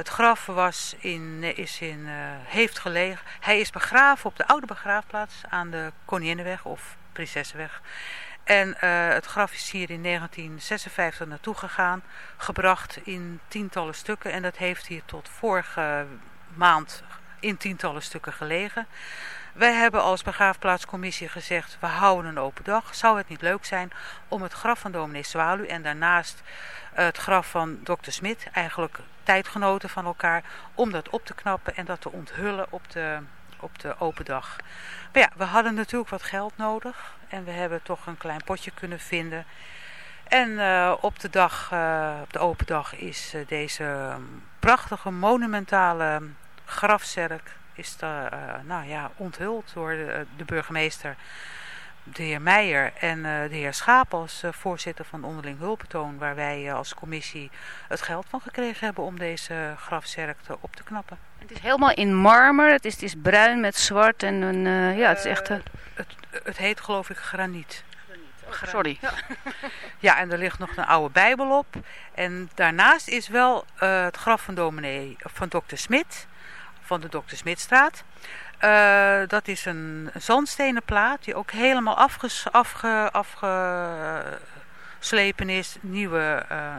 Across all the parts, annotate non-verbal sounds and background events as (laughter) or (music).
Het graf was in, is in, heeft gelegen. Hij is begraven op de oude begraafplaats aan de Koninginnenweg of Prinsessenweg. En het graf is hier in 1956 naartoe gegaan, gebracht in tientallen stukken. En dat heeft hier tot vorige maand in tientallen stukken gelegen. Wij hebben als begraafplaatscommissie gezegd, we houden een open dag. Zou het niet leuk zijn om het graf van dominee Zwalu en daarnaast het graf van dokter Smit, eigenlijk tijdgenoten van elkaar, om dat op te knappen en dat te onthullen op de, op de open dag. Maar ja, we hadden natuurlijk wat geld nodig en we hebben toch een klein potje kunnen vinden. En uh, op de dag, uh, op de open dag is deze prachtige monumentale grafzerk is de, uh, nou ja, onthuld door de, de, burgemeester, de heer Meijer en uh, de heer Schaap als uh, voorzitter van onderling hulpbetoon, waar wij als commissie het geld van gekregen hebben om deze grafzerk te, op te knappen. Het is helemaal in marmer, het is, het is bruin met zwart en een, ja, het is echt... Het, het heet geloof ik graniet. Oh, sorry. Ja. (laughs) ja, en er ligt nog een oude bijbel op. En daarnaast is wel het graf van dominee, van dokter Smit van de Dr. Smitstraat. Uh, dat is een zandstenen plaat die ook helemaal afges, afge, afgeslepen is. Nieuwe uh,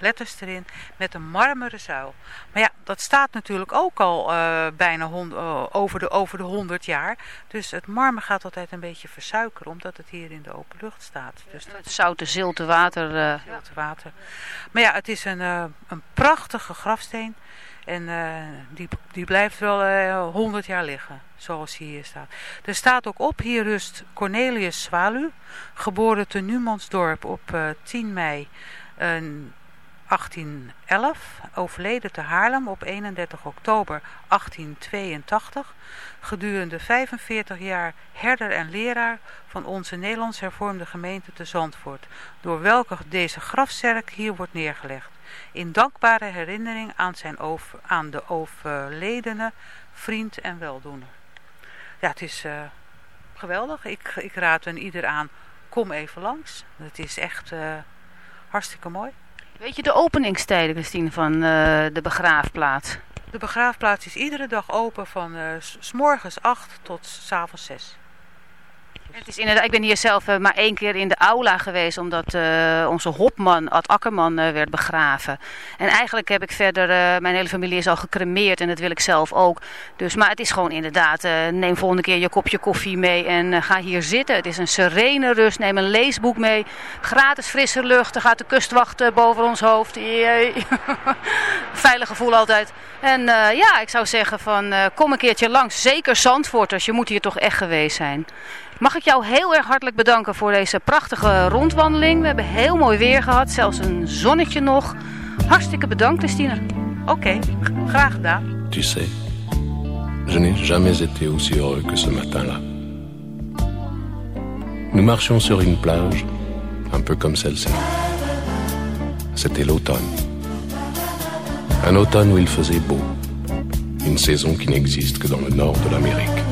letters erin met een marmeren zuil. Maar ja, dat staat natuurlijk ook al uh, bijna hond, over, de, over de 100 jaar. Dus het marmer gaat altijd een beetje versuikeren omdat het hier in de open lucht staat. Dus het zoute zilte water. Zilte water. Maar ja, het is een, een prachtige grafsteen. En uh, die, die blijft wel uh, 100 jaar liggen, zoals hier staat. Er staat ook op, hier rust Cornelius Swalu, geboren te Numansdorp op uh, 10 mei 1811, overleden te Haarlem op 31 oktober 1882, gedurende 45 jaar herder en leraar van onze Nederlands hervormde gemeente te Zandvoort, door welke deze grafzerk hier wordt neergelegd in dankbare herinnering aan, zijn over, aan de overledene vriend en weldoener. Ja, het is uh, geweldig. Ik, ik raad een ieder aan, kom even langs. Het is echt uh, hartstikke mooi. Weet je de openingstijden, Christine, van uh, de begraafplaats? De begraafplaats is iedere dag open van s morgens 8 tot s avonds 6. Het is inderdaad, ik ben hier zelf uh, maar één keer in de aula geweest omdat uh, onze hopman, Ad Akkerman, uh, werd begraven. En eigenlijk heb ik verder, mijn hele familie is al gecremeerd en dat wil ik zelf ook. Dus, maar het is gewoon inderdaad, neem volgende keer je kopje koffie mee en ga hier zitten. Het is een serene rust, neem een leesboek mee. Gratis frisse lucht, er gaat de kustwacht boven ons hoofd. (laughs) Veilig gevoel altijd. En ja, ik zou zeggen van kom een keertje langs, zeker Zandvoorters, je moet hier toch echt geweest zijn. Mag ik jou heel erg hartelijk bedanken voor deze prachtige rondwandeling. We hebben heel mooi weer gehad, zelfs een zonnetje nog. Hartstikke bedankt, Christine. Oké, okay, graag gedaan. Tu sais, je n'ai jamais été aussi heureux que ce matin-là. Nous marchions sur une plage, un peu comme celle-ci. C'était l'automne. Un automne où il faisait beau. Une saison qui n'existe que dans le nord de l'Amérique.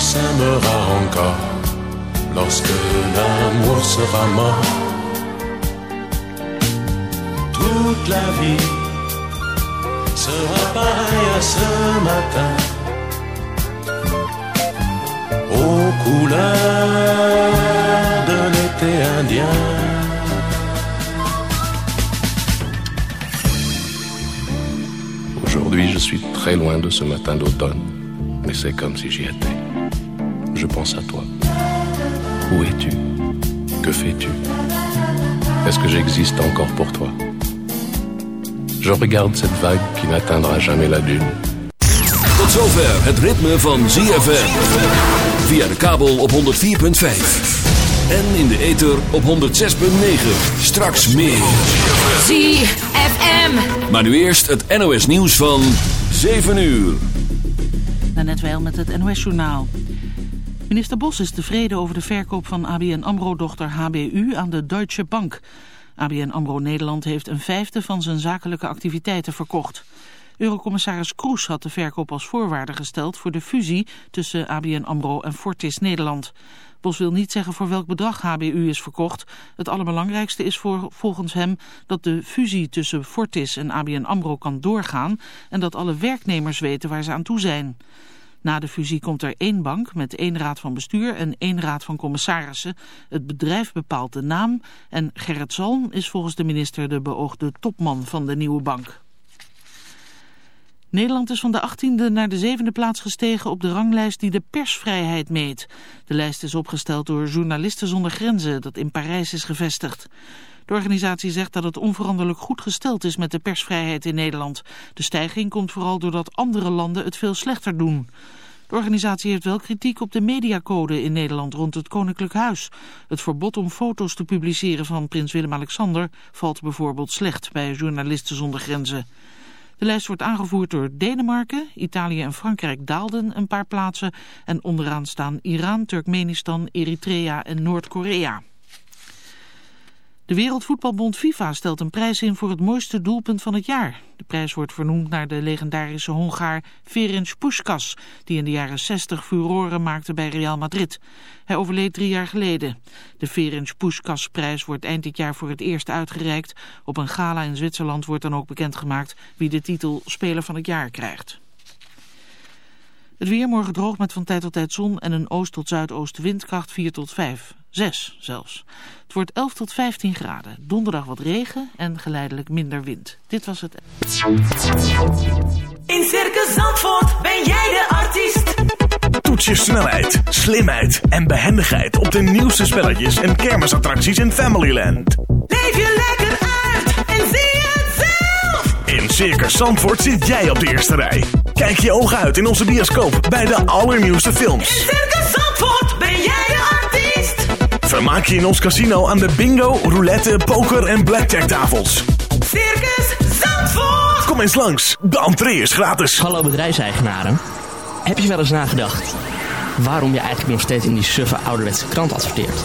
s'aimera encore lorsque l'amour sera mort. Toute la vie sera pareille à ce matin, aux couleurs de l'été indien. Aujourd'hui, je suis très loin de ce matin d'automne mais c'est comme si j'y étais. Je pense à toi. Où es-tu Que fais-tu Est-ce que j'existe encore pour toi Je regarde cette vague qui n'atteindra jamais la dune. Tot zover het ritme van ZFM. Via de kabel op 104.5. En in de ether op 106.9. Straks meer. ZFM. Maar nu eerst het NOS nieuws van 7 uur. Net wel met het NOS journaal. Minister Bos is tevreden over de verkoop van ABN AMRO-dochter HBU aan de Deutsche Bank. ABN AMRO Nederland heeft een vijfde van zijn zakelijke activiteiten verkocht. Eurocommissaris Kroes had de verkoop als voorwaarde gesteld voor de fusie tussen ABN AMRO en Fortis Nederland. Bos wil niet zeggen voor welk bedrag HBU is verkocht. Het allerbelangrijkste is volgens hem dat de fusie tussen Fortis en ABN AMRO kan doorgaan en dat alle werknemers weten waar ze aan toe zijn. Na de fusie komt er één bank met één raad van bestuur en één raad van commissarissen. Het bedrijf bepaalt de naam en Gerrit Zalm is volgens de minister de beoogde topman van de nieuwe bank. Nederland is van de 18e naar de 7e plaats gestegen op de ranglijst die de persvrijheid meet. De lijst is opgesteld door Journalisten zonder Grenzen dat in Parijs is gevestigd. De organisatie zegt dat het onveranderlijk goed gesteld is met de persvrijheid in Nederland. De stijging komt vooral doordat andere landen het veel slechter doen. De organisatie heeft wel kritiek op de mediacode in Nederland rond het Koninklijk Huis. Het verbod om foto's te publiceren van prins Willem-Alexander valt bijvoorbeeld slecht bij Journalisten zonder Grenzen. De lijst wordt aangevoerd door Denemarken, Italië en Frankrijk daalden een paar plaatsen en onderaan staan Iran, Turkmenistan, Eritrea en Noord-Korea. De Wereldvoetbalbond FIFA stelt een prijs in voor het mooiste doelpunt van het jaar. De prijs wordt vernoemd naar de legendarische Hongaar Ferenc Puskas, die in de jaren 60 furoren maakte bij Real Madrid. Hij overleed drie jaar geleden. De Ferenc Puskas-prijs wordt eind dit jaar voor het eerst uitgereikt. Op een gala in Zwitserland wordt dan ook bekendgemaakt wie de titel Speler van het jaar krijgt. Het weer morgen droog met van tijd tot tijd zon en een oost- tot zuidoostenwind kracht 4 tot 5. 6 zelfs. Het wordt 11 tot 15 graden. Donderdag wat regen en geleidelijk minder wind. Dit was het. In Circus Zandvoort ben jij de artiest. Toets je snelheid, slimheid en behendigheid op de nieuwste spelletjes en kermisattracties in Familyland. Leef je lekker uit en zie het zelf. In Circus Zandvoort zit jij op de eerste rij. Kijk je ogen uit in onze bioscoop bij de allernieuwste films. In Circus Zandvoort ben jij de artiest. Vermaak je in ons casino aan de bingo, roulette, poker en blackjack tafels. Circus Zandvoort. Kom eens langs, de entree is gratis. Hallo bedrijfseigenaren. Heb je wel eens nagedacht waarom je eigenlijk nog steeds in die suffe ouderwetse krant adverteert?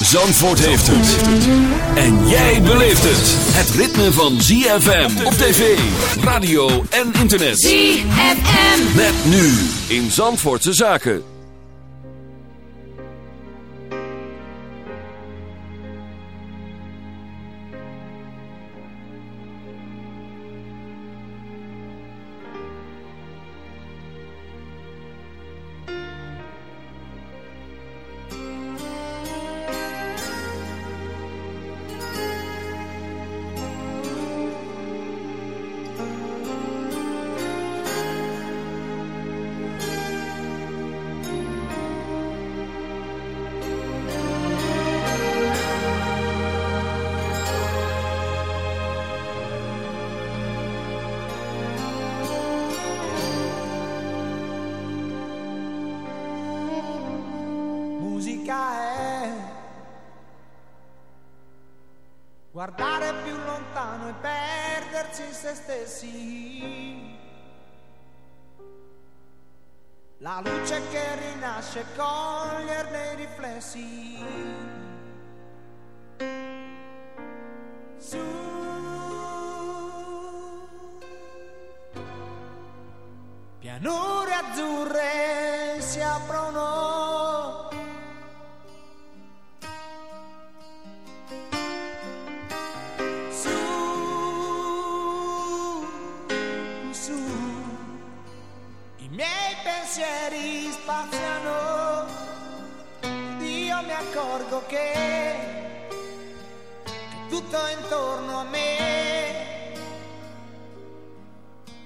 Zandvoort heeft het. En jij beleeft het. Het ritme van ZFM op tv, radio en internet. ZFM. Met nu in Zandvoortse Zaken. Pianure azzurre si aprono. Su, su, i miei pensieri spaziano. Io mi accorgo che tutto intorno a me.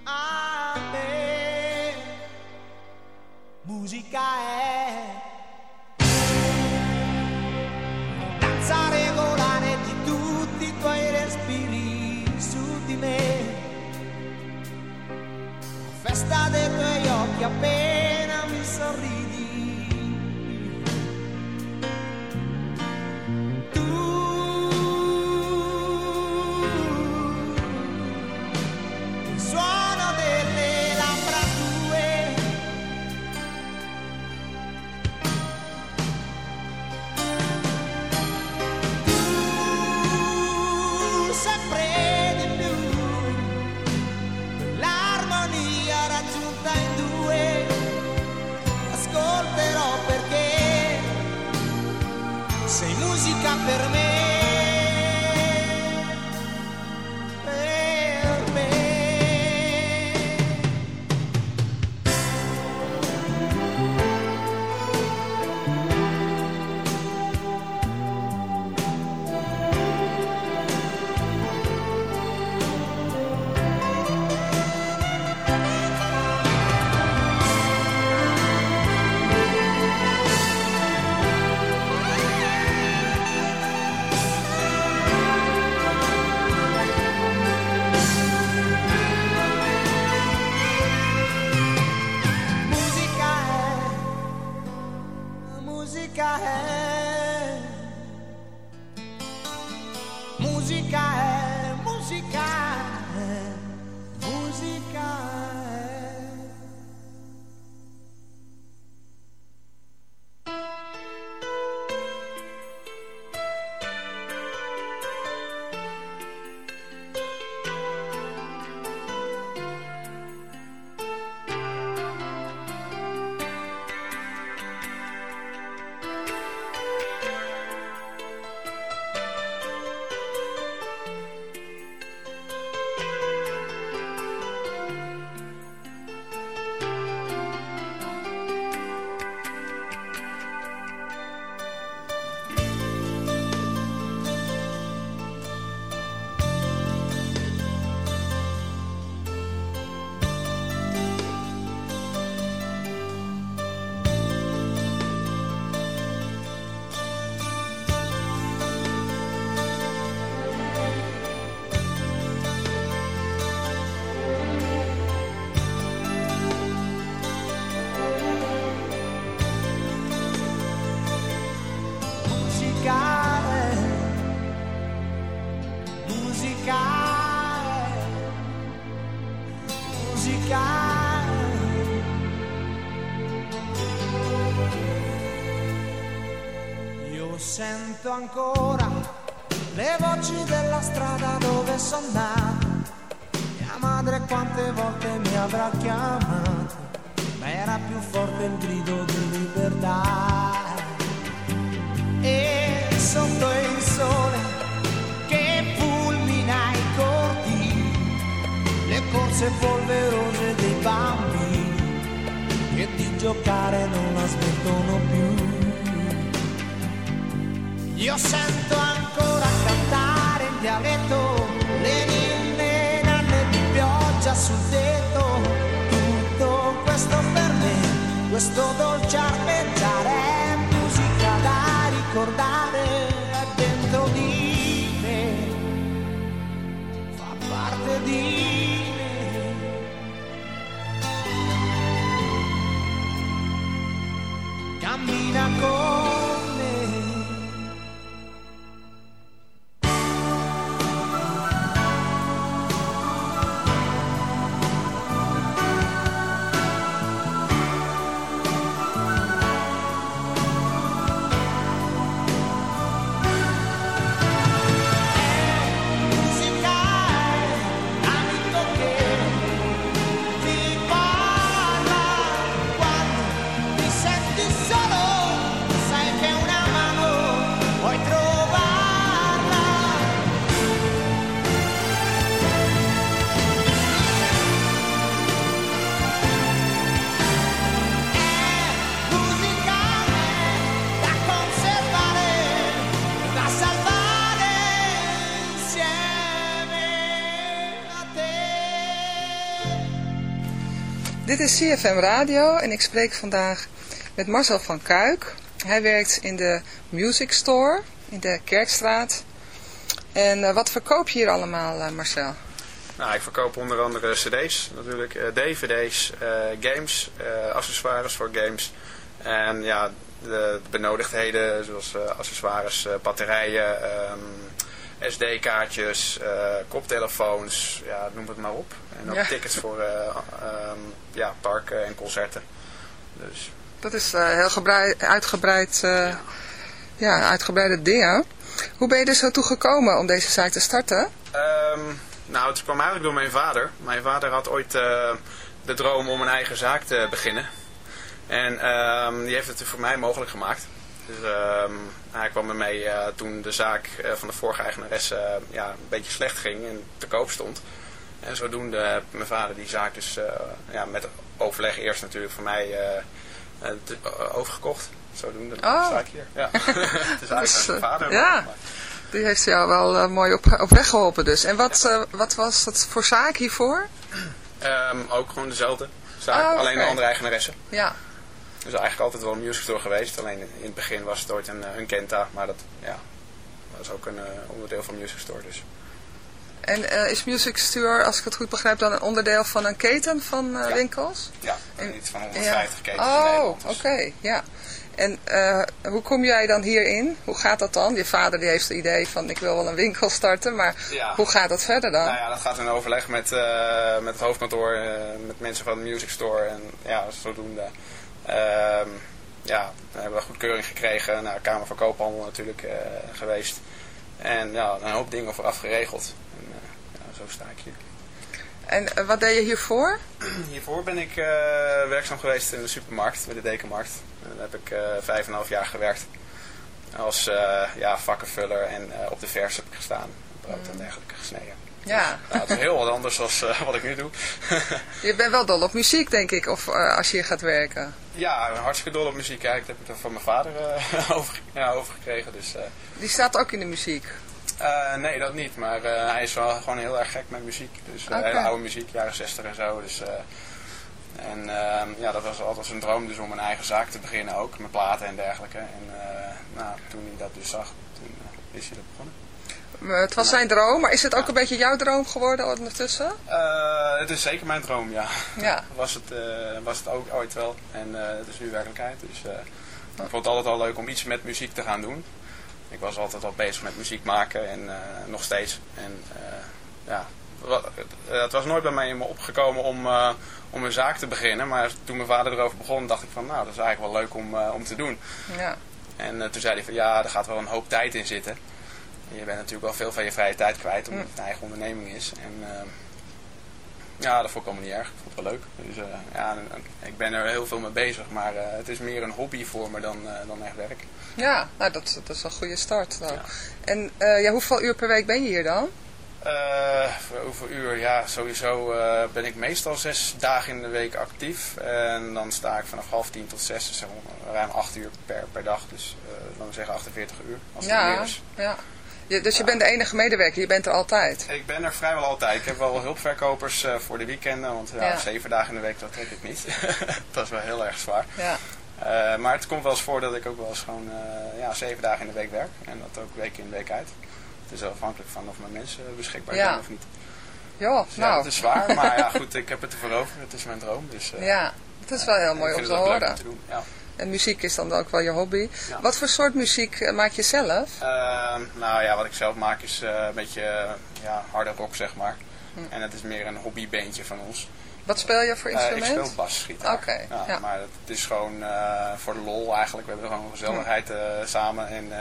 A me. Musica è danza regolare di tutti i tuoi respiri su di me. Festa dei tuoi occhi aperti. Ancora le voci della strada dove sono nato. Mia madre quante volte mi avrà chiamato, ma era più forte il grido di libertà e sotto il sole che fulmina i corti, le corse polverose dei bambini che di giocare non la smettono più. Io sento ancora cantare in dialetto le ninne nanne di pioggia sul tetto, tutto questo per me, questo dolce arpeggiare è musica da ricordare è dentro di me, fa parte di me. Dit is CFM Radio en ik spreek vandaag met Marcel van Kuik. Hij werkt in de Music Store in de Kerkstraat. En eh, wat verkoop je hier allemaal, eh, Marcel? Nou, ik verkoop onder andere cd's natuurlijk, eh, dvd's, games, accessoires voor games. En ja, de benodigdheden zoals accessoires, batterijen, ehm, SD-kaartjes, koptelefoons, ja, noem het maar op. En ook Ja. tickets voor eh, ehm, ja, parken en concerten. Dus Dat is eh, heel gebrei- uitgebreid, eh, ja, uitgebreide dingen. Hoe ben je er zo toe gekomen om deze zaak te starten? Ehm, nou, het kwam eigenlijk door mijn vader. Mijn vader had ooit de droom om een eigen zaak te beginnen. En ehm, die heeft het voor mij mogelijk gemaakt. Dus hij kwam ermee eh, toen de zaak van de vorige eigenares eh, ja, een beetje slecht ging en te koop stond. En zodoende heeft mijn vader die zaak dus eh, ja, met overleg eerst natuurlijk voor mij eh, eh, overgekocht. Zodoende Oh. sta ik hier. Ja. (laughs) het is Dat eigenlijk mijn eh, vader. ja. maar- Die heeft jou wel mooi op, op weg geholpen dus. En wat, wat was het voor zaak hiervoor? Ehm, ook gewoon dezelfde zaak, Oh, alleen een andere eigenaresse. Ja, Dus eigenlijk altijd wel een music store geweest. Alleen in het begin was het ooit een, een Kenta, maar dat ja, was ook een onderdeel van music store. Dus. En eh, is Music Store, als ik het goed begrijp, dan een onderdeel van een keten van eh, Ja. winkels? Ja, En- iets van 150 ketens in Oh, Nederland. oké, Dus. ja. En eh, hoe kom jij dan hierin? Hoe gaat dat dan? Je vader die heeft het idee van ik wil wel een winkel starten, maar Ja. hoe gaat dat verder dan? Nou ja, dat gaat in overleg met, met het hoofdkantoor, met mensen van de music store en ja, zodoende. Ehm, ja, we hebben we goedkeuring gekregen naar de Kamer van Koophandel natuurlijk geweest. En ja, een hoop dingen vooraf geregeld. Zo sta ik hier. En eh, wat deed je hiervoor? (clears throat) Hiervoor ben ik eh, werkzaam geweest in de supermarkt, bij de Dekenmarkt. En daar heb ik eh, vijf en een half jaar gewerkt. Als ja, vakkenvuller en op de vers heb ik gestaan. Brood en dergelijke gesneden. Ja, Nou, het is heel wat anders dan wat ik nu doe. (laughs) je bent wel dol op muziek denk ik, of als je hier gaat werken. ja, hartstikke dol op muziek. Ja, dat heb ik van mijn vader (laughs) over, ja, overgekregen. Dus, Die staat ook in de muziek. Eh, nee, dat niet. Maar eh, hij is wel gewoon heel erg gek met muziek. Dus eh, hele oude muziek, jaren 60 en zo. Dus, en ehm, ja, dat was altijd zijn droom dus om een eigen zaak te beginnen ook. Met platen en dergelijke. En nou, toen hij dat dus zag, toen is hij dat begonnen. Het was zijn droom, maar is het ook een beetje jouw droom geworden ondertussen? Het is zeker mijn droom, ja. Ja. (laughs) Was het, was het ook ooit wel. En het is nu werkelijkheid. Dus ik vond het altijd al leuk om iets met muziek te gaan doen. Ik was altijd al bezig met muziek maken en eh, nog steeds. En eh, ja, eh, het was nooit bij mij in me opgekomen om, om een zaak te beginnen. Maar toen mijn vader erover begon, dacht ik van nou, dat is eigenlijk wel leuk om, om te doen. Ja. En toen zei hij van ja, er gaat wel een hoop tijd in zitten. En je bent natuurlijk wel veel van je vrije tijd kwijt, omdat het een eigen onderneming is. En ja, dat vond ik allemaal niet erg. Ik vond het wel leuk. Dus ja, en- en ik ben er heel veel mee bezig, maar eh, het is meer een hobby voor me dan, eh, dan echt werk. Ja, nou dat, dat is een goede start. Ja. En ja, hoeveel uur per week ben je hier dan? Voor hoeveel uur? Ja, sowieso ben ik meestal zes dagen in de week actief. En dan sta ik vanaf half tien tot zes, dus ruim acht uur per, per dag. Dus eh laten we zeggen 48 uur, als het meer Ja, is. ja. Je, dus je bent de enige medewerker, je bent er altijd. Ik ben er vrijwel altijd. Ik heb wel hulpverkopers eh, voor de weekenden, want ja, Ja. zeven dagen in de week, dat trek ik niet. (laughs) dat is wel heel erg zwaar. Ja. Eh, maar het komt wel eens voor dat ik ook wel eens gewoon eh, ja, zeven dagen in de week werk. En dat ook week in, week uit. Het is wel afhankelijk van of mijn mensen beschikbaar Ja. zijn of niet. Joh, Dus ja, nou. dat is zwaar, maar ja (laughs) goed, ik heb het ervoor over. Het is mijn droom. Dus, Ja, het is wel heel mooi om te het horen. om te doen. Ja. En muziek is dan ook wel je hobby. Ja. Wat voor soort muziek eh, maak je zelf? Ehm, nou ja, wat ik zelf maak is eh, een beetje eh, ja, harde rock, zeg maar. Hm. En het is meer een hobbybeentje van ons. Wat speel je voor Eh, ik instrument? speel basgitaar. Oké, ja, ja. Maar het is gewoon voor de lol eigenlijk. We hebben gewoon gezelligheid eh, samen. En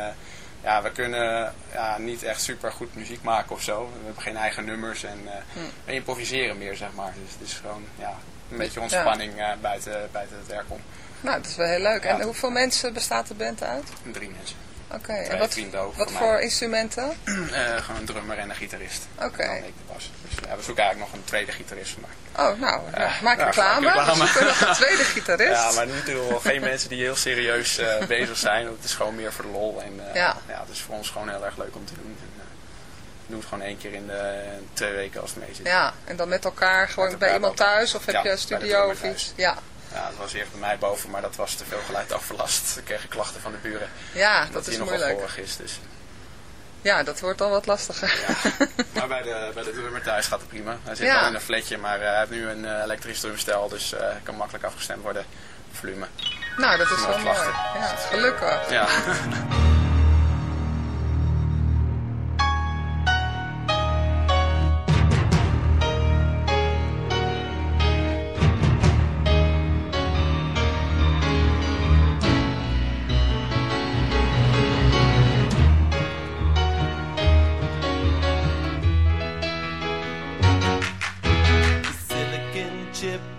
ja, we kunnen ja, niet echt super goed muziek maken of zo. We hebben geen eigen nummers en Hm. we improviseren meer, zeg maar. Dus het is gewoon ja, een beetje ontspanning buiten, buiten het werk om. Nou, dat is wel heel leuk. En hoeveel mensen bestaat de band uit? Drie mensen. Oké, en wat, wat voor instrumenten? (clears throat) Eh, gewoon een drummer en een gitarist. Oké. Okay. ik de bas. Dus ja, we zoeken eigenlijk nog een tweede gitarist vandaag. Oh, nou, maak reclame. klaar. reclame. We zoeken nog een tweede gitarist. Ja, maar natuurlijk wel geen mensen die heel serieus eh, (laughs) bezig zijn. Het is gewoon meer voor de lol. En eh, ja. het is voor ons gewoon heel erg leuk om te doen. En, we doen het gewoon één keer in de twee weken als het mee zit. Ja, en dan met elkaar gewoon bij iemand thuis of heb je een studio of iets? Ja, ja, dat was eerst bij mij boven, maar dat was te veel geluidsoverlast. Ik kreeg klachten van de buren. Ja, dat, hier is nog moeilijk. is, dus... Ja, dat wordt al wat lastiger. (laughs) Maar bij de, bij de drummer thuis gaat het prima. Hij zit ja. wel in een fletje, maar eh, hij heeft nu een eh, elektrisch drumstel, dus uh, kan makkelijk afgestemd worden. Volume. Nou, dat is wel mooi. Ja, gelukkig. Ja. (laughs) chip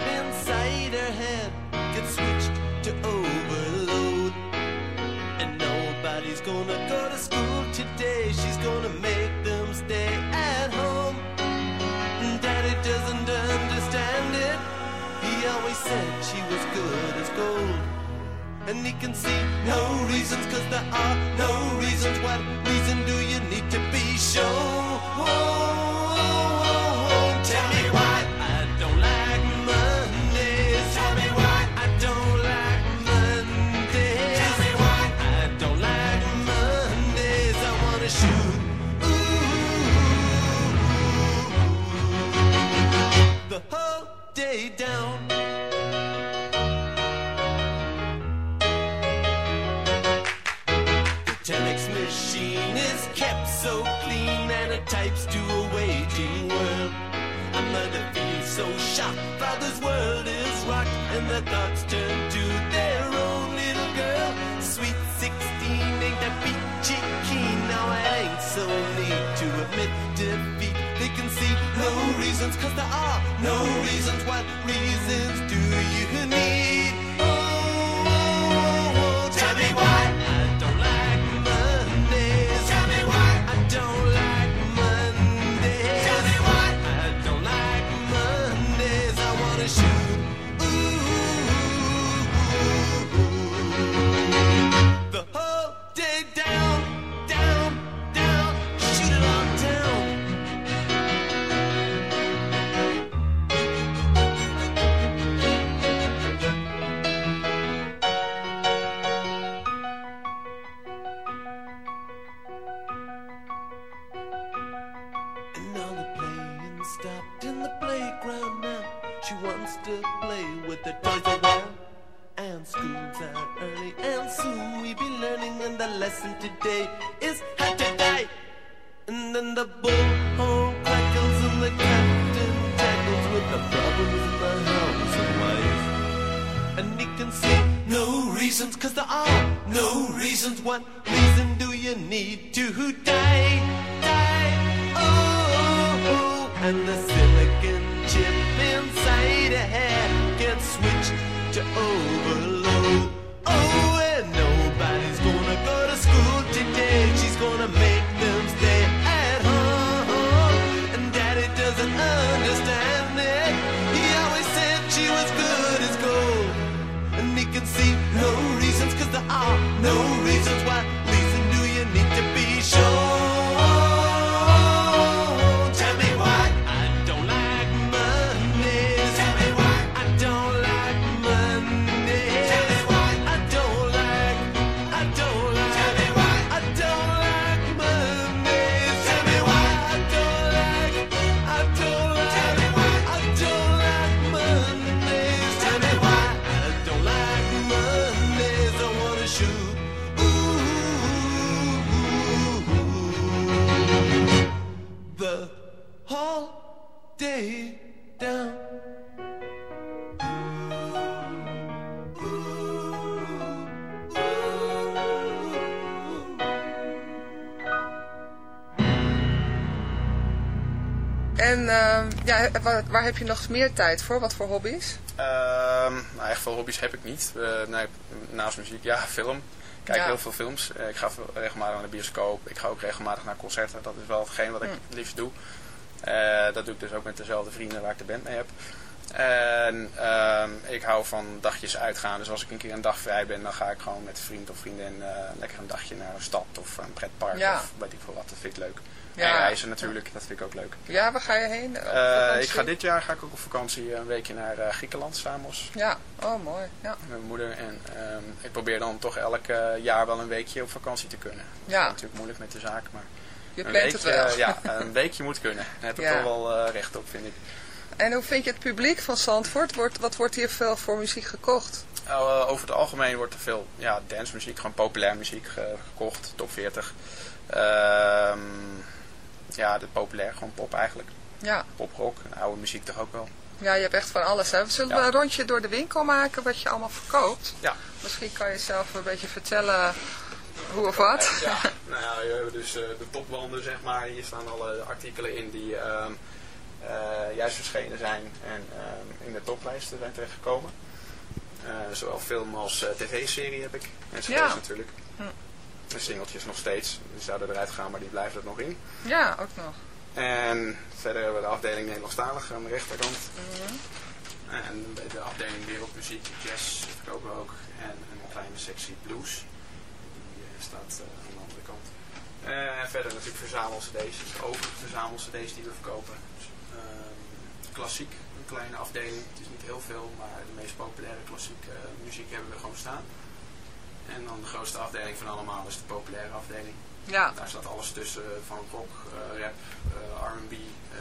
En ehm, ja, waar, heb je nog meer tijd voor? Wat voor hobby's? Ehm, nou, echt veel hobby's heb ik niet. Eh, naast muziek, ja, film. Ik kijk heel veel films. Eh, ik ga regelmatig naar de bioscoop. Ik ga ook regelmatig naar concerten. Dat is wel hetgeen wat ik mm. het liefst doe. Eh, dat doe ik dus ook met dezelfde vrienden waar ik de band mee heb. En ehm, ik hou van dagjes uitgaan. Dus als ik een keer een dag vrij ben, dan ga ik gewoon met een vriend of vriendin lekker een dagje naar een stad of een pretpark of weet ik veel wat. Dat vind ik leuk reizen natuurlijk, dat vind ik ook leuk. Ja, waar ga je heen? Eh, ik ga dit jaar ga ik ook op vakantie een weekje naar eh, Griekenland, Samos. Ja, oh mooi. Ja. Met mijn moeder. En ehm, ik probeer dan toch elk jaar wel een weekje op vakantie te kunnen. Dat Ja. is natuurlijk moeilijk met de zaak, maar Je een plant het weekje, wel. eh, ja, (laughs) een weekje moet kunnen. Daar heb ik Ja. toch wel eh, recht op, vind ik. En hoe vind je het publiek van Zandvoort? Wordt, wat wordt hier veel voor muziek gekocht? Over het algemeen wordt er veel ja, dancemuziek, gewoon populair muziek ge- gekocht, top 40. Ehm, ja, de populair, gewoon pop eigenlijk. Ja. Poprock, oude muziek toch ook wel. Ja, je hebt echt van alles. Hè? Zullen we een rondje door de winkel maken wat je allemaal verkoopt? Ja. Misschien kan je zelf een beetje vertellen hoe of wat. Ja, (laughs) nou ja, we hebben dus eh, de topwanden, zeg maar. Hier staan alle artikelen in die ehm, eh, juist verschenen zijn en ehm, in de toplijsten zijn terechtgekomen. Eh, zowel film als eh, tv-serie heb ik. En cd's Ja. natuurlijk. Hm. Singeltjes nog steeds. Die zouden eruit gaan, maar die blijven er nog in. Ja, ook nog. En verder hebben we de afdeling Nederlandstalig aan de rechterkant. Mhm. En de afdeling wereldmuziek, jazz verkopen we ook. En een kleine sectie blues. Die eh, staat eh, aan de andere kant. Eh, En verder natuurlijk verzamel-cd's. Dus ook verzamel-cd's die we verkopen. Dus, ehm, klassiek, een kleine afdeling. Het is niet heel veel, maar de meest populaire klassieke muziek hebben we gewoon staan. En dan de grootste afdeling van allemaal is de populaire afdeling. Ja. Daar staat alles tussen van rock, eh, rap, eh, R&B, eh,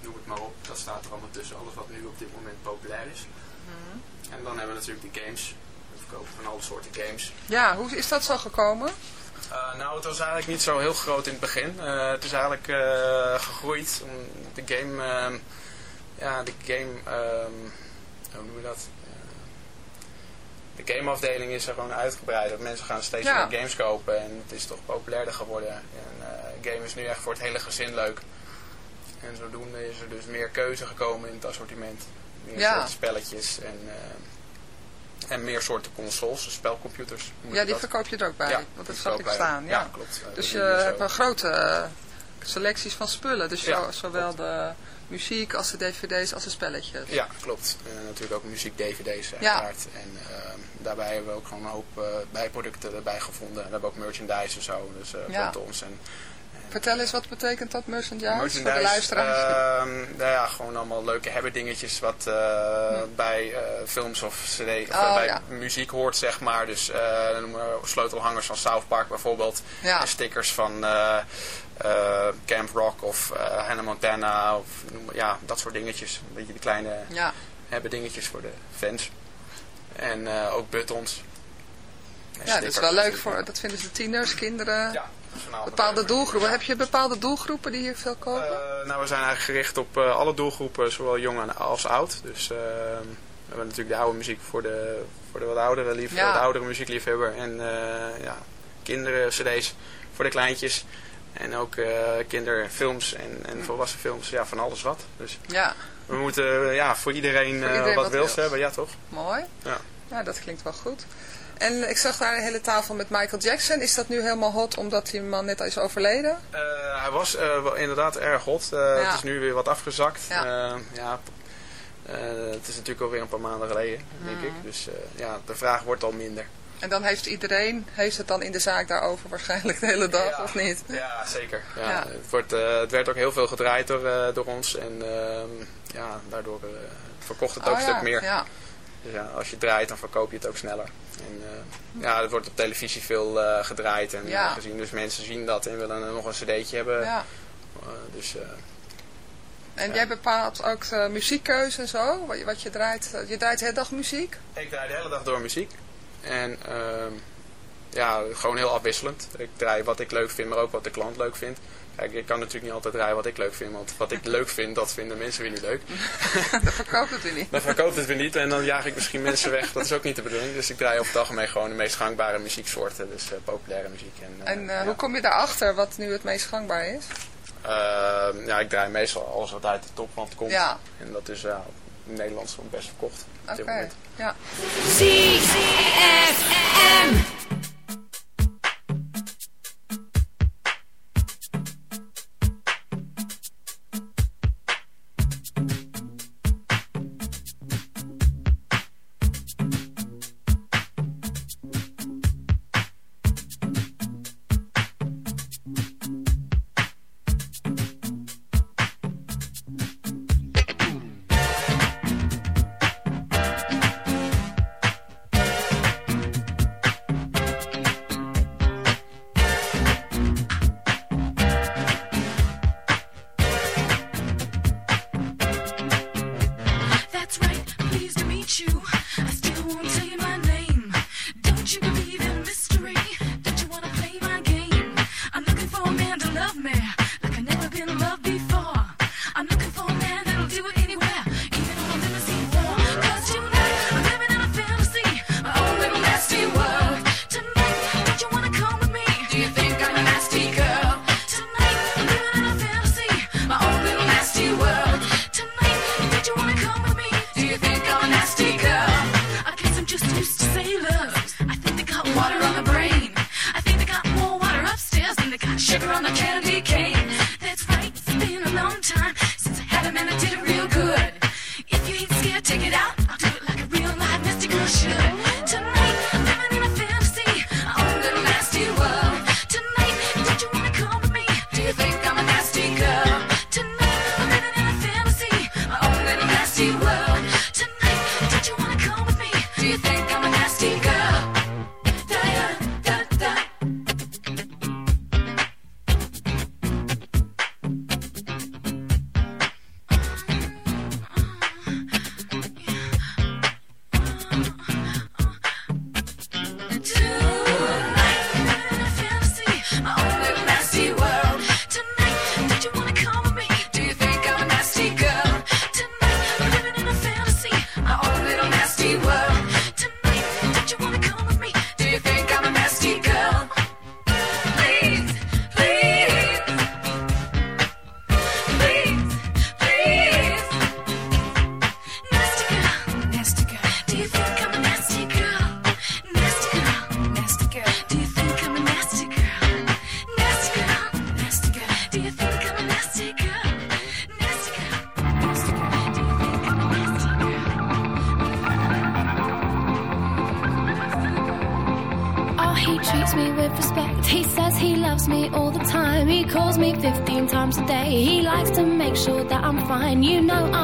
noem het maar op. Dat staat er allemaal tussen. Alles wat nu op dit moment populair is. Mhm. En dan hebben we natuurlijk de games. We verkopen van alle soorten games. Ja, hoe is dat zo gekomen? Uh, nou, het was eigenlijk niet zo heel groot in het begin. Uh, het is eigenlijk uh, gegroeid. De game, ehm, ja, de game, um, hoe noem je dat? De gameafdeling is er gewoon uitgebreid. Mensen gaan steeds Ja. meer games kopen en het is toch populairder geworden. En game is nu echt voor het hele gezin leuk. En zodoende is er dus meer keuze gekomen in het assortiment. Meer Ja. soorten spelletjes en, en meer soorten consoles, dus spelcomputers. Ja, die dat. verkoop je er ook bij. Ja, want dat zag ik staan. Ja, Ja, klopt. Eh, Dus je hebt een grote eh, selecties van spullen. Dus zowel de muziek als de dvd's als de spelletjes. Ja, klopt. En natuurlijk ook muziek, dvd's Ja. uiteraard. En ehm, daarbij hebben we ook gewoon een hoop eh, bijproducten erbij gevonden. We hebben ook merchandise en zo, dus eh Ja. ons. En, Vertel eens, wat betekent dat merchandise, voor de luisteraars? ehm, nou ja, gewoon allemaal leuke hebben dingetjes wat eh, bij eh, films of cd, of Oh, eh, bij ja. muziek hoort, zeg maar. Dus eh, sleutelhangers van South Park bijvoorbeeld. Ja. En stickers van eh, eh, Camp Rock of eh, Hannah Montana. Of, ja, dat soort dingetjes. Een beetje die kleine ja. hebben dingetjes voor de fans. En eh, ook buttons. En ja, dat is wel leuk voor, dat vinden de tieners, kinderen, Ja, bepaalde doelgroepen. Heb je bepaalde doelgroepen die hier veel kopen? Eh, nou, we zijn eigenlijk gericht op eh, alle doelgroepen, zowel jong als oud. Dus eh, we hebben natuurlijk de oude muziek voor de, voor de wat oudere, lief, Ja. de oudere muziekliefhebber. En eh, ja, kinderen, cd's voor de kleintjes. En ook eh, kinderfilms en, en volwassen films. Ja, van alles wat. Dus ja, we moeten eh, ja, voor iedereen, Voor eh, iedereen wat, wat wils hebben. Ja, toch? mooi. Ja. Ja, dat klinkt wel goed. En ik zag daar een hele tafel met Michael Jackson. Is dat nu helemaal hot omdat die man net is overleden? Hij was wel inderdaad erg hot. Ja. Het is nu weer wat afgezakt. Ja. Het is natuurlijk alweer een paar maanden geleden, denk ik. Dus ja, de vraag wordt al minder. En dan heeft iedereen, heeft het dan in de zaak daarover waarschijnlijk de hele dag, Ja. of niet? Ja, zeker. Ja, Ja. Het, wordt, eh, het werd ook heel veel gedraaid door, eh, door ons. En ehm, ja, daardoor eh, verkocht het ook Oh een stuk meer. Ja. Dus ja, als je draait, dan verkoop je het ook sneller. En ja, het wordt op televisie veel gedraaid en gezien. Dus mensen zien dat en willen nog een cd'tje hebben. ja. Dus En Ja. jij bepaalt ook de muziekkeuze en zo, wat je, wat je draait. Je draait de hele dag muziek? Ik draai de hele dag door muziek. En ehm, ja, gewoon heel afwisselend. Ik draai wat ik leuk vind, maar ook wat de klant leuk vindt. Kijk, ik kan natuurlijk niet altijd draaien wat ik leuk vind, want wat ik (laughs) leuk vind, dat vinden mensen weer niet leuk. (laughs) dat verkoopt het weer niet. (laughs) Dan verkoopt het weer niet en dan jaag ik misschien mensen weg. Dat is ook niet de bedoeling. Dus ik draai over het algemeen gewoon de meest gangbare muzieksoorten, dus eh, populaire muziek. En, eh, En eh, ja. hoe kom je daarachter wat nu het meest gangbaar is? Ehm, ja, ik draai meestal alles wat uit de topwand komt. Ja. En dat is ja,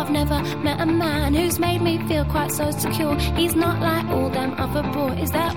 I've never met a man who's made me feel quite so secure. He's not like all them other boys that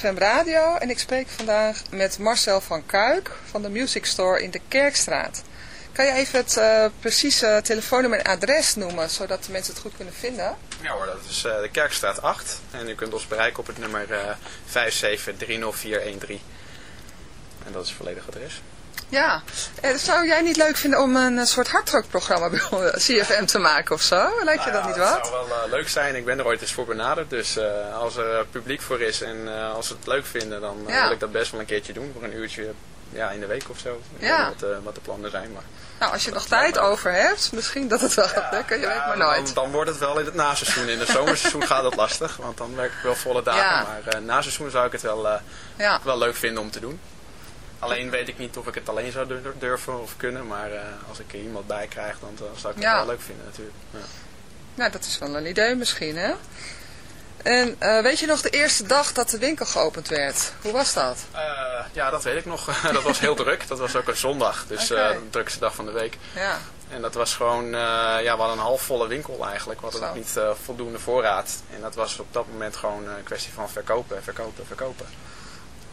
VM Radio en ik spreek vandaag met Marcel van Kuik van de Music Store in de Kerkstraat. Kan je even het eh, precieze telefoonnummer en adres noemen, zodat de mensen het goed kunnen vinden? Ja hoor, dat is eh, de Kerkstraat 8 en u kunt ons bereiken op het nummer eh, 5730413. En dat is het volledige adres. Ja, eh, zou jij niet leuk vinden om een eh, soort hardrockprogramma bij (laughs) CFM te maken of zo? Lijkt je dat nou, niet wat? Het zou wel eh, leuk zijn. Ik ben er ooit eens voor benaderd. Dus als er publiek voor is en als ze het leuk vinden, dan wil ik dat best wel een keertje doen. Voor een uurtje ja, in de week of zo. Wat, de plannen zijn. Maar nou, als je nog tijd over hebt, misschien dat het wel gaat (laughs) lukken. Je weet maar nooit. Dan, dan, wordt het wel in het naseizoen. In het (laughs) zomerseizoen gaat het lastig, want dan werk ik wel volle dagen. Maar na seizoen zou ik het wel, wel leuk vinden om te doen. Alleen weet ik niet of ik het alleen zou dur- durven of kunnen. Maar eh, als ik er iemand bij krijg, dan, dan zou ik het Ja. wel leuk vinden natuurlijk. Ja. Nou, dat is wel een idee misschien, hè? En eh, weet je nog de eerste dag dat de winkel geopend werd? Hoe was dat? Eh, ja, dat weet ik nog. (laughs) dat was heel druk. Dat was ook een zondag. Dus de drukste dag van de week. Ja. En dat was gewoon, ja, we hadden een halfvolle winkel eigenlijk. We hadden nog niet voldoende voorraad. En dat was op dat moment gewoon een kwestie van verkopen, verkopen, verkopen.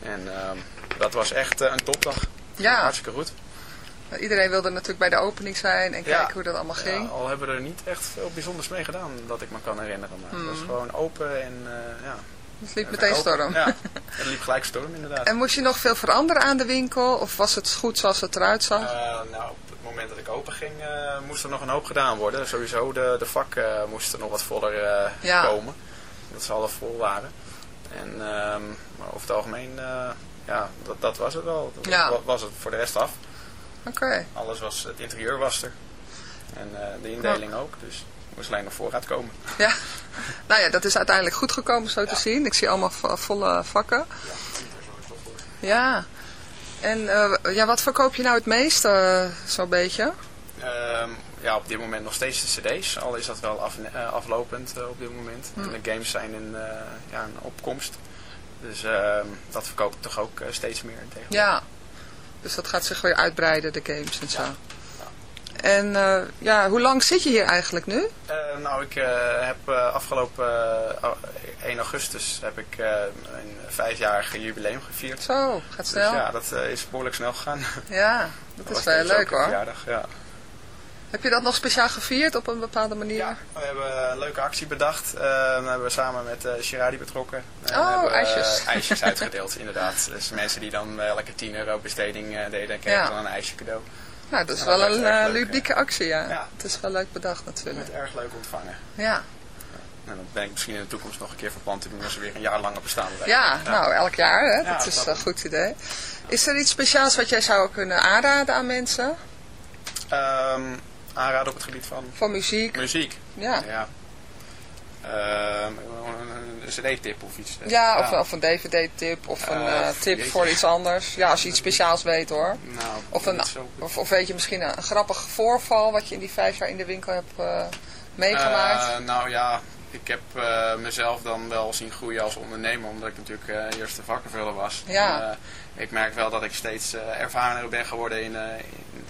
En ehm, dat was echt eh, een topdag. Ja. Hartstikke goed. Iedereen wilde natuurlijk bij de opening zijn en Ja. kijken hoe dat allemaal ging. Ja, al hebben we er niet echt veel bijzonders mee gedaan, dat ik me kan herinneren. Maar het was Hmm. gewoon open en eh, ja. Het liep meteen storm. Ja, het liep gelijk storm inderdaad. En moest je nog veel veranderen aan de winkel? Of was het goed zoals het eruit zag? Eh, nou, op het moment dat ik open ging, moest er nog een hoop gedaan worden. Sowieso, de, de vakken moesten nog wat voller Ja. komen. Dat ze al vol waren. En, ehm, maar over het algemeen, eh, ja, dat, dat was het wel. Dat Ja. wa- was het voor de rest af. Oké. Alles was, het interieur was er. En eh, de indeling ook. Dus moest alleen nog voorraad komen. Ja. Nou ja, dat is uiteindelijk goed gekomen zo te zien. Ik zie allemaal vo- volle vakken. Ja. En eh, ja, wat verkoop je nou het meest, eh, zo'n beetje? Ehm, ja, op dit moment nog steeds de cd's. Al is dat wel af, eh, aflopend eh, op dit moment. Hm. En de games zijn in eh, ja, een opkomst. Dus ehm, dat verkoop ik toch ook steeds meer tegenwoordig. Ja. Dus dat gaat zich weer uitbreiden, de games en zo. En eh, ja, hoe lang zit je hier eigenlijk nu? Nou, ik heb afgelopen eh, 1 augustus heb ik een vijfjarige jubileum gevierd. Zo, gaat snel. Dus ja, dat is behoorlijk snel gegaan. Ja, (laughs) dat is wel leuk hoor. verjaardag, ja. Heb je dat nog speciaal gevierd op een bepaalde manier? We hebben een leuke actie bedacht. Eh, dat hebben we samen met eh Shiradi betrokken. En Oh, hebben we, ijsjes. eh, (laughs) ijsjes uitgedeeld, inderdaad. Dus mensen die dan elke 10 euro besteding eh, deden, kregen Ja. dan een ijsje cadeau. Nou, dat is Nou, wel dat een eh, ludieke actie, ja. Ja. Het is wel leuk bedacht natuurlijk. werd erg leuk ontvangen. Ja. En dat ben ik misschien in de toekomst nog een keer van plan te doen als we weer een jaar langer bestaan. blijven. Ja, nou, elk jaar, hè. Ja, dat is dat- een goed idee. Is er iets speciaals wat jij zou kunnen aanraden aan mensen? Ehm, aanraden op het gebied van Van muziek? muziek. Ja. ja. Ehm, een cd-tip of iets. Ja, of, of een dvd-tip of een Eh, eh, tip jeetje. voor iets anders. Ja, als je iets speciaals weet hoor. Nou, Of, een, of, of weet je misschien een, een grappig voorval wat je in die vijf jaar in de winkel hebt eh, meegemaakt? Nou ja, ik heb mezelf dan wel zien groeien als ondernemer, omdat ik natuurlijk eh eerst de vakkenvuller was. Ja. En, ik merk wel dat ik steeds ervarener ben geworden in, in,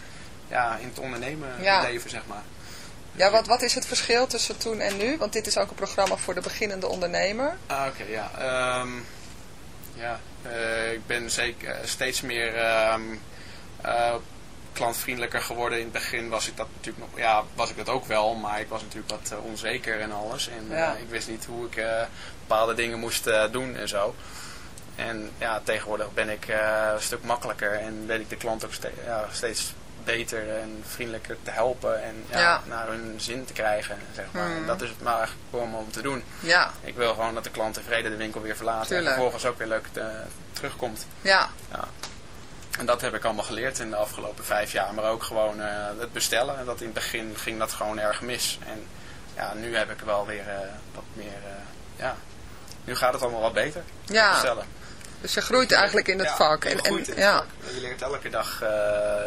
ja, in het ondernemen Ja. leven, zeg maar. Ja, wat, wat is het verschil tussen toen en nu? Want dit is ook een programma voor de beginnende ondernemer. Ah, oké, ja. Ehm, ja, eh, ik ben zeker eh, steeds meer ehm, eh, klantvriendelijker geworden. In het begin was ik dat natuurlijk nog, ja, was ik dat ook wel, maar ik was natuurlijk wat onzeker en alles. En Ja. ik wist niet hoe ik bepaalde dingen moest doen en zo. En ja, tegenwoordig ben ik een stuk makkelijker en weet ik de klant ook ja, steeds beter en vriendelijker te helpen en ja, Ja. naar hun zin te krijgen, zeg maar. Hmm. En dat is het maar eigenlijk gewoon om te doen. Ja, Ik wil gewoon dat de klant tevreden de winkel weer verlaat Tuurlijk. en vervolgens ook weer leuk eh, terugkomt. ja, Ja. En dat heb ik allemaal geleerd in de afgelopen vijf jaar. Maar ook gewoon eh, het bestellen. En dat in het begin ging dat gewoon erg mis. En ja, nu heb ik wel weer eh, wat meer... ja, nu gaat het allemaal wat beter. Ja. Bestellen. Dus je groeit eigenlijk in het Ja, vak. En, en, het ja. vak. Je leert elke dag eh,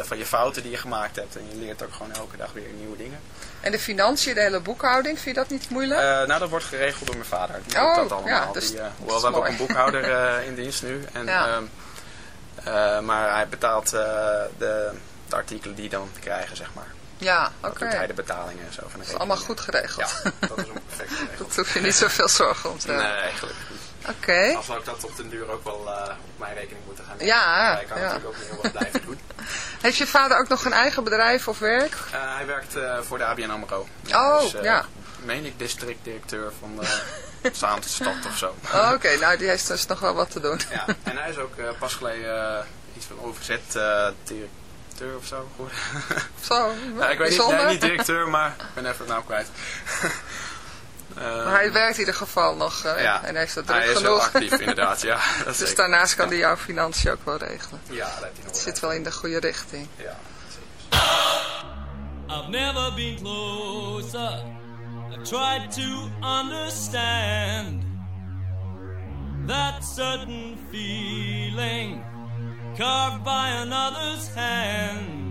van je fouten die je gemaakt hebt. En je leert ook gewoon elke dag weer nieuwe dingen. en de financiën, de hele boekhouding, vind je dat niet moeilijk? Eh, nou, dat wordt geregeld door mijn vader. Die Oh, doet dat allemaal. ja, dus die, eh, hoewel, we hebben ook een boekhouder in dienst nu. En, Ja. ehm, eh, maar hij betaalt de, de artikelen die dan krijgen, zeg maar. ja, oké. doet hij de betalingen en zo. Van de Dat is allemaal goed geregeld. Ja, dat is allemaal perfect (laughs) geregeld. dat hoef je niet zoveel zorgen om te hebben. Nee, gelukkig niet. Oké. Als ook dat op den duur ook wel eh, op mijn rekening moeten gaan. Ja, Hij kan ja. natuurlijk ook niet heel wat blijven doen. (laughs) Heeft je vader ook nog een eigen bedrijf of werk? Eh, hij werkt eh, voor de ABN AMRO. Oh, dus, ja. Meen ik districtdirecteur van de (laughs) Zaanstad of zo. (laughs) Oh, Oké, nou die heeft dus nog wel wat te doen. Ja, en hij is ook pas geleden iets van overzet eh, directeur of zo geworden. Zo, Ja, ik weet niet, bijzonder. nee, niet directeur, maar ik ben even het nou kwijt. Eh, Maar hij werkt in ieder geval nog eh, Ja. en heeft het Hij druk is heel genoeg. actief, inderdaad, ja, (laughs) dat dus zeker. daarnaast kan hij jouw financiën ook wel regelen. Ja, dat heeft hij nog Het zit wel in de goede richting. Ja. I've never been closer. I tried to understand that certain feeling carved by another's hand.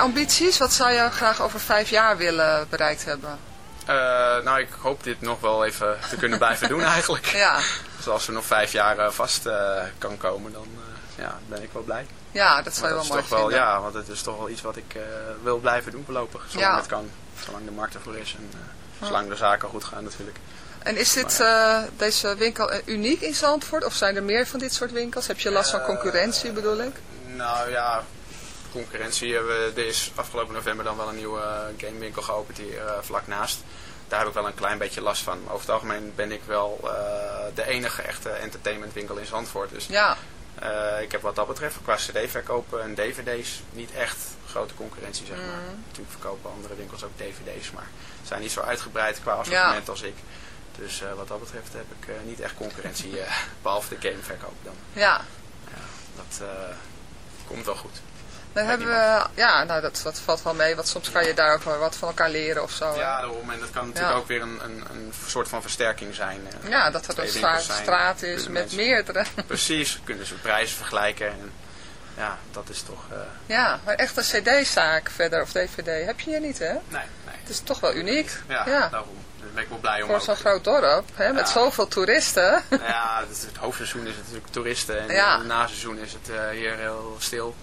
Ambities? Wat zou je graag over vijf jaar willen bereikt hebben? Eh, nou, ik hoop dit nog wel even te kunnen (laughs) blijven doen eigenlijk. Ja. Dus als er nog vijf jaar eh, vast eh, kan komen, dan ja, ben ik wel blij. Ja, dat zou je wel is mooi toch wel, vinden. Ja, want het is toch wel iets wat ik wil blijven doen voorlopig. Zolang Ja. het kan. Zolang de markt ervoor is en zolang de zaken goed gaan natuurlijk. En is dit, deze winkel uniek in Zandvoort? Of zijn er meer van dit soort winkels? Heb je last van concurrentie bedoel ik? Nou ja, concurrentie. hebben we- is afgelopen november dan wel een nieuwe eh, gamewinkel geopend hier eh, vlak naast. Daar heb ik wel een klein beetje last van. Maar over het algemeen ben ik wel eh, de enige echte entertainmentwinkel in Zandvoort. Dus Ja. ik heb wat dat betreft qua cd-verkopen en dvd's niet echt grote concurrentie zeg maar. Mm. Natuurlijk verkopen andere winkels ook dvd's, maar zijn niet zo uitgebreid qua assortiment als ik. Dus wat dat betreft heb ik niet echt concurrentie, (laughs) eh, behalve de gameverkoop dan. Ja. Dat eh, komt wel goed. Dan hebben we, ja, nou dat, dat valt wel mee, want soms kan je daar ook wel wat van elkaar leren of zo. Ja, daarom. En dat kan natuurlijk Ja. ook weer een, een, een soort van versterking zijn. eh. Ja, dat Twee een winkels stra- zijn, straat is met mensen- meerdere. (laughs) Precies, kunnen ze prijzen vergelijken. En, ja, dat is toch... eh, Ja, maar echt een cd-zaak verder of dvd heb je hier niet, hè? nee, nee. Het is toch wel uniek. Ja, Ja. daarom. Daar ben ik wel blij om Voor zo'n groot dorp, hè, met zoveel toeristen. Ja, het, het hoofdseizoen is het natuurlijk toeristen. En Ja. het naseizoen is het eh, hier heel stil.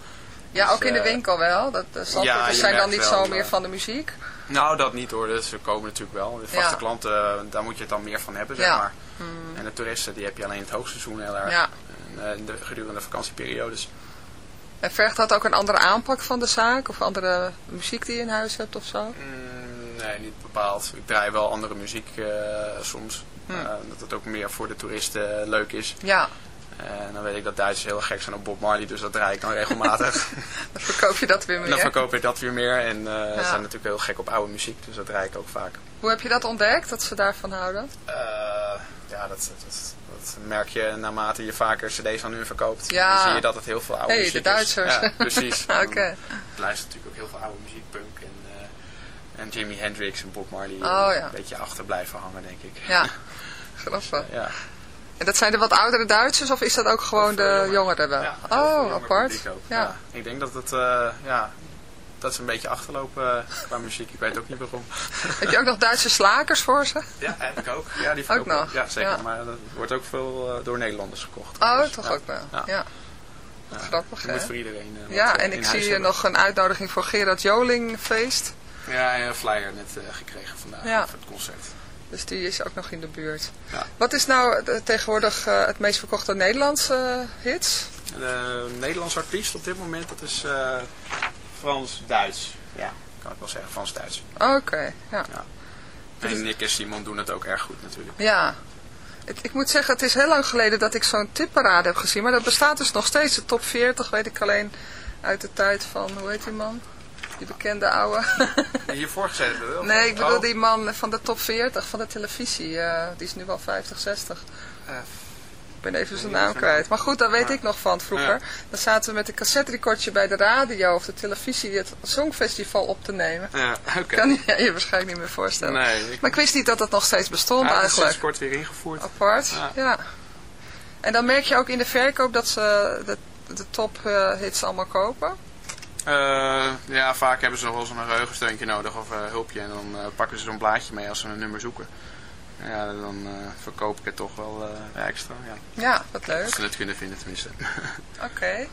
Ja, Dus, ook in de eh, winkel wel. Dat, de ja, je zijn dan niet wel, zo meer eh, van de muziek. Nou, dat niet hoor. Dus ze komen natuurlijk wel. De vaste Ja. klanten, eh, daar moet je het dan meer van hebben, zeg Ja. maar. Hmm. En de toeristen, die heb je alleen in het hoogseizoen heel erg. Ja. En, eh, de, gedurende de vakantieperiodes. En vergt dat ook een andere aanpak van de zaak? Of andere muziek die je in huis hebt of zo? Mm, nee, niet bepaald. Ik draai wel andere muziek eh, soms. Hmm. Eh, dat het ook meer voor de toeristen eh, leuk is. Ja, En dan weet ik dat Duitsers heel gek zijn op Bob Marley, dus dat draai ik dan regelmatig. (laughs) dan verkoop je dat weer meer. dan verkoop ik dat weer meer. En eh, ze Ja. zijn natuurlijk heel gek op oude muziek, dus dat draai ik ook vaak. Hoe heb je dat ontdekt, dat ze daarvan houden? Eh, ja, dat, dat, dat merk je naarmate je vaker cd's aan hun verkoopt. Ja. Dan zie je dat het heel veel oude Hey, de muziek Duitsers. is. Ja, precies. (laughs) Oké. Ik luister natuurlijk ook heel veel oude muziek, punk en, eh, en Jimi Hendrix en Bob Marley. Oh, eh, ja. Een beetje achter blijven hangen, denk ik. Ja, (laughs) grappig. ja. En dat zijn de wat oudere Duitsers of is dat ook gewoon de jongeren wel? oh, apart. Ja. Ja. Ik denk dat het, eh, ja, dat is een beetje achterlopen eh, qua muziek. Ik weet ook niet waarom. (laughs) Heb je ook nog Duitse slakers voor ze? Ja, heb ik ook. Ja, die Ook nog? Ja, zeker. Ja. Maar dat wordt ook veel eh, door Nederlanders gekocht. Oh, Dus, toch ook wel. Ja. Ja. Grappig, hè? moet voor iedereen eh, Ja, eh, en ik zie hier nog een uitnodiging voor Gerard Joling feest. Ja, een flyer net eh, gekregen vandaag Ja. voor het concert. Dus die is ook nog in de buurt. Ja. Wat is nou de- tegenwoordig eh, het meest verkochte Nederlandse eh, hits? De Nederlandse artiest op dit moment, dat is eh, Frans-Duits. Ja, kan ik wel zeggen, Frans-Duits. Oké, ja. En Nick en Simon doen het ook erg goed natuurlijk. Ja. Het- ik moet zeggen, het is heel lang geleden dat ik zo'n tipparade heb gezien. Maar dat bestaat dus nog steeds. De top 40 weet ik alleen uit de tijd van, hoe heet die man? Die bekende oude. Hiervoor gezet hebben we wel. nee, ik bedoel Oh, die man van de top 40 van de televisie. eh, die is nu al 50, 60. eh, Ik ben even zijn naam kwijt. Maar goed, dat weet Ja. ik nog van vroeger. Ja. Dan zaten we met een cassetterecordje bij de radio of de televisie het Songfestival op te nemen. Ja. Kan je je waarschijnlijk niet meer voorstellen. Nee, ik- Maar ik wist niet dat dat nog steeds bestond Ja, is eigenlijk. sinds kort weer ingevoerd. Apart, Ja. ja. En dan merk je ook in de verkoop dat ze de, de top eh, hits allemaal kopen. Eh, ja, vaak hebben ze nog wel zo'n geheugensteuntje nodig of eh, hulpje. En dan eh, pakken ze zo'n blaadje mee als ze een nummer zoeken. Ja, dan verkoop ik het toch wel extra. Ja. Ja, wat leuk. Als ze het kunnen vinden tenminste. (laughs) Oké.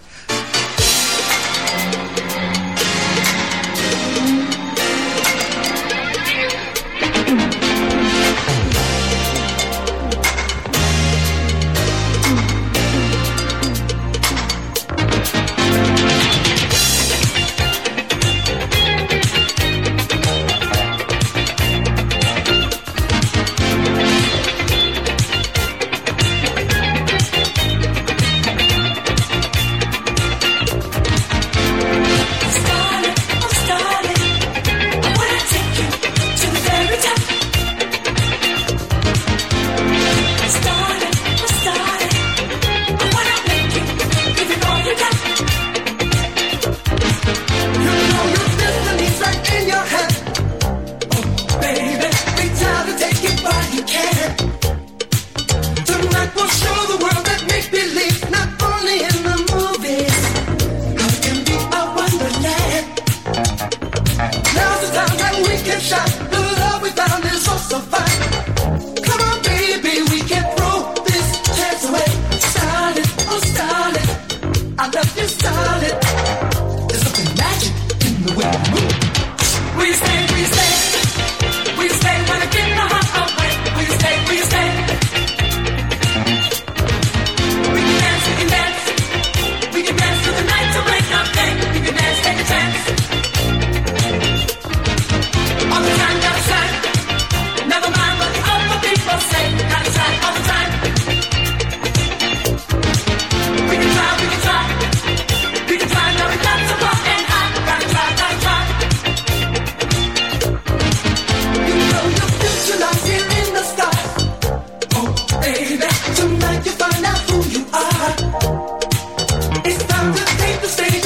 stay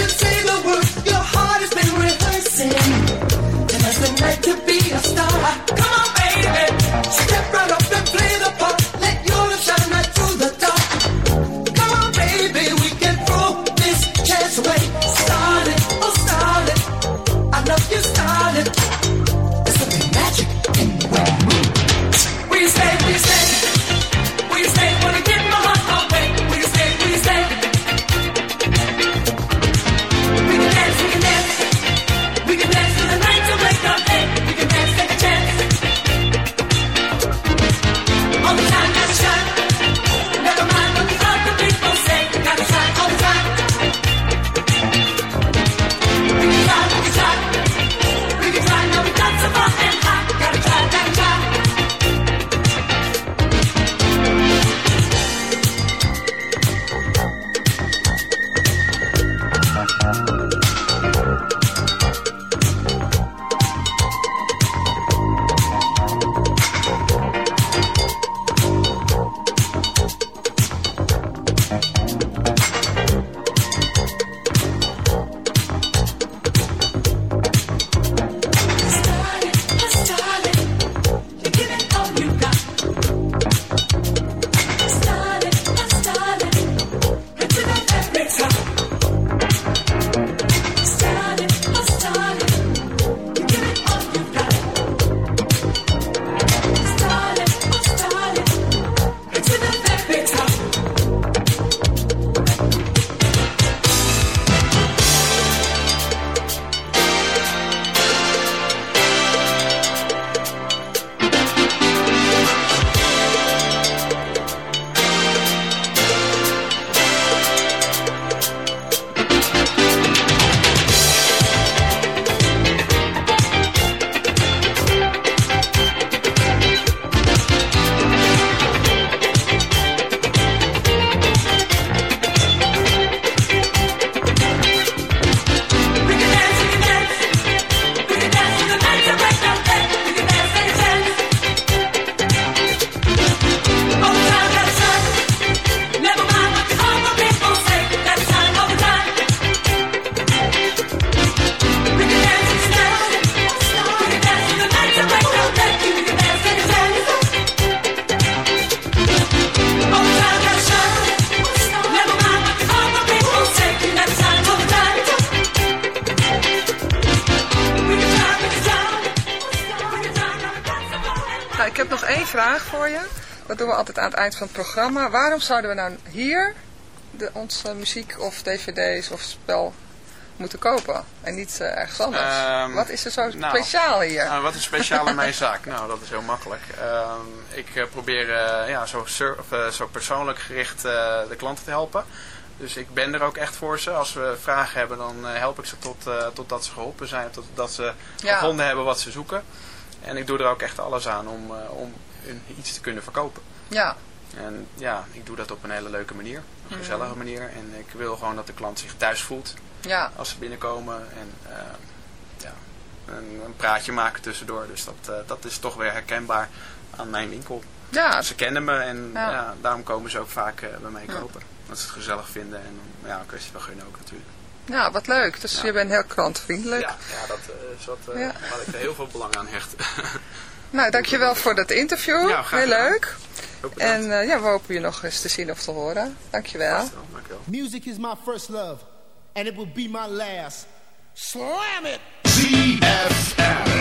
eind van het programma. Waarom zouden we nou hier de, onze muziek of dvd's of spel moeten kopen? En niet eh, ergens anders? Ehm, wat is er zo nou, speciaal hier? Nou, wat is speciaal in mijn (laughs) zaak? Nou, dat is heel makkelijk. Ehm, ik eh, probeer eh, ja, zo, eh, zo persoonlijk gericht eh, de klanten te helpen. Dus ik ben er ook echt voor ze. Als we vragen hebben, dan eh, help ik ze tot, eh, totdat ze geholpen zijn. Totdat ze Ja. gevonden hebben wat ze zoeken. En ik doe er ook echt alles aan om, eh, om iets te kunnen verkopen. Ja. En ja, ik doe dat op een hele leuke manier. Een Mhm. gezellige manier. En ik wil gewoon dat de klant zich thuis voelt Ja. als ze binnenkomen. En eh, ja, een, een praatje maken tussendoor. Dus dat, eh, dat is toch weer herkenbaar aan mijn winkel. Ja. Ze kennen me en Ja. ja. daarom komen ze ook vaak eh, bij mij kopen. Dat ze het gezellig vinden en ja, een kwestie van gunnen ook natuurlijk. Ja, wat leuk. Dus je bent heel klantvriendelijk. Ja, ja dat is wat waar ik er heel veel belang aan hecht. Nou, dankjewel voor dat interview. Ja, graag heel leuk. En eh, ja, we hopen je nog eens te zien of te horen. Dankjewel. Music is my first love, and it will be my last. Slam it! ZFM.